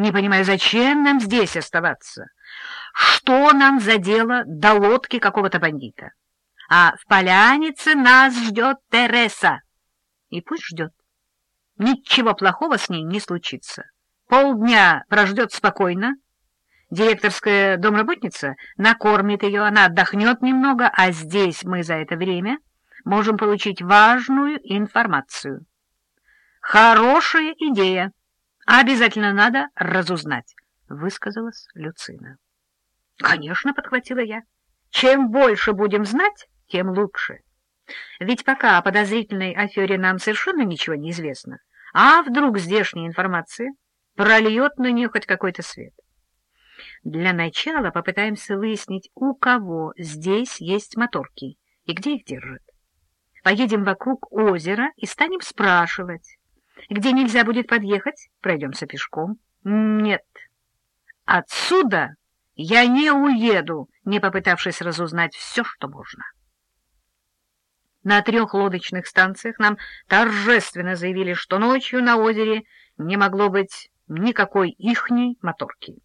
Не понимаю, зачем нам здесь оставаться? Что нам за дело до лодки какого-то бандита? А в полянице нас ждет Тереса. И пусть ждет. Ничего плохого с ней не случится. Полдня прождет спокойно. Директорская домработница накормит ее, она отдохнет немного, а здесь мы за это время можем получить важную информацию. Хорошая идея. Обязательно надо разузнать, — высказалась Люцина. — Конечно, — подхватила я. Чем больше будем знать, тем лучше. Ведь пока о подозрительной афере нам совершенно ничего не известно. А вдруг здешняя информация прольет на нее хоть какой-то свет? Для начала попытаемся выяснить, у кого здесь есть моторки и где их держат. Поедем вокруг озера и станем спрашивать. Где нельзя будет подъехать, пройдемся пешком. Нет, отсюда я не уеду, не попытавшись разузнать все, что можно. На трех лодочных станциях нам торжественно заявили, что ночью на озере не могло быть никакой ихней моторки.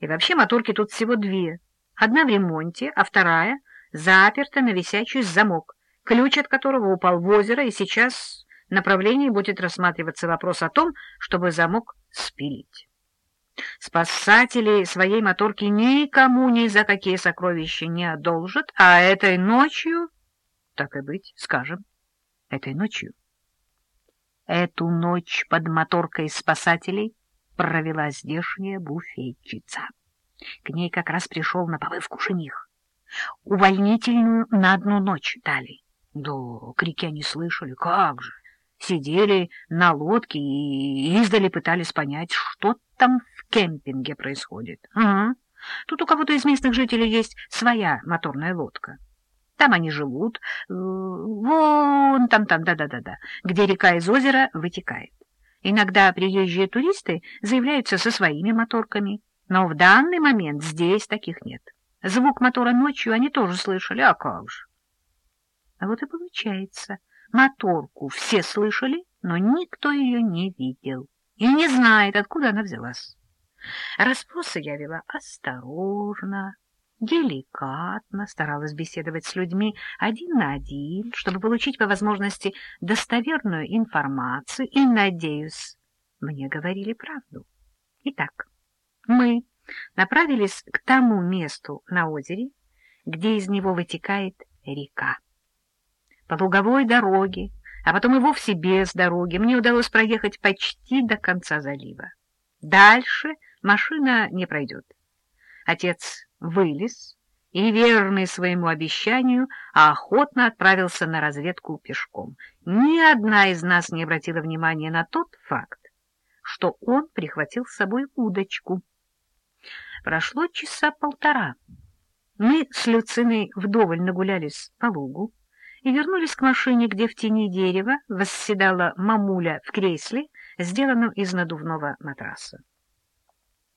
И вообще моторки тут всего две. Одна в ремонте, а вторая заперта на висячий замок, ключ от которого упал в озеро, и сейчас направлении будет рассматриваться вопрос о том, чтобы замок спилить. Спасатели своей моторки никому ни за какие сокровища не одолжат, а этой ночью так и быть, скажем, этой ночью. Эту ночь под моторкой спасателей провела здешняя буфетчица. К ней как раз пришел на повывку жених. Увольнительную на одну ночь дали. Да, крики они слышали, как же. Сидели на лодке и издали пытались понять, что там в кемпинге происходит. Ага. Тут у кого-то из местных жителей есть своя моторная лодка. Там они живут, э, вон там-там, да-да-да-да, где река из озера вытекает. Иногда приезжие туристы заявляются со своими моторками, но в данный момент здесь таких нет. Звук мотора ночью они тоже слышали, а как же? А вот и получается, моторку все слышали, но никто ее не видел и не знает, откуда она взялась. Расспросы я вела осторожно, деликатно старалась беседовать с людьми один на один, чтобы получить по возможности достоверную информацию, и, надеюсь, мне говорили правду. Итак, мы направились к тому месту на озере, где из него вытекает река. По луговой дороге, а потом и вовсе без дороги, мне удалось проехать почти до конца залива. Дальше машина не пройдет. Отец вылез и, верный своему обещанию, охотно отправился на разведку пешком. Ни одна из нас не обратила внимания на тот факт, что он прихватил с собой удочку. Прошло часа полтора. Мы с Люциной вдоволь нагулялись по лугу и вернулись к машине, где в тени дерева восседала мамуля в кресле, сделанном из надувного матраса.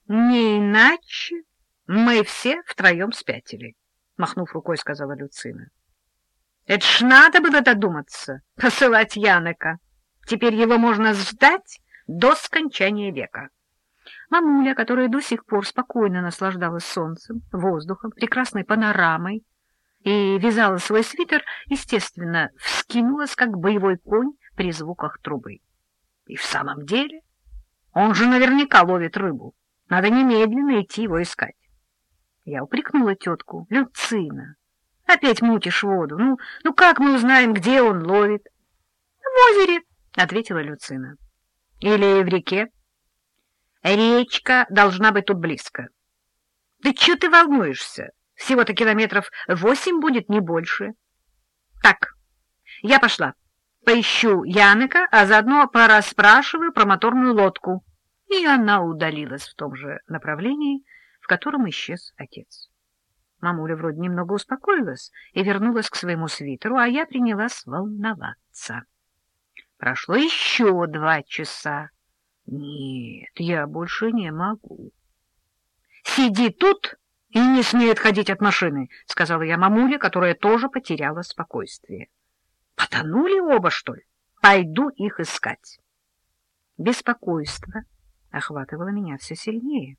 Не иначе мы все втроем спятили, — махнув рукой, сказала Люцина. — Это ж надо было додуматься, посылать Янека. Теперь его можно ждать до скончания века. Мамуля, которая до сих пор спокойно наслаждалась солнцем, воздухом, прекрасной панорамой и вязала свой свитер, естественно, вскинулась, как боевой конь при звуках трубы. И в самом деле он же наверняка ловит рыбу. Надо немедленно идти его искать. Я упрекнула тетку. Люцина, опять мутишь воду. Ну, ну как мы узнаем, где он ловит? В озере, ответила Люцина. Или в реке? Речка должна быть тут близко. Да что ты волнуешься? Всего-то километров восемь будет, не больше. Так, я пошла. Поищу Янека, а заодно порасспрашиваю про моторную лодку. И она удалилась в том же направлении, в котором исчез отец. Мамуля вроде немного успокоилась и вернулась к своему свитеру, а я принялась волноваться. Прошло еще два часа. Нет, я больше не могу. — Сиди тут и не смей отходить от машины, — сказала я мамуле, которая тоже потеряла спокойствие. — Потонули оба, что ли? Пойду их искать. Беспокойство охватывало меня все сильнее.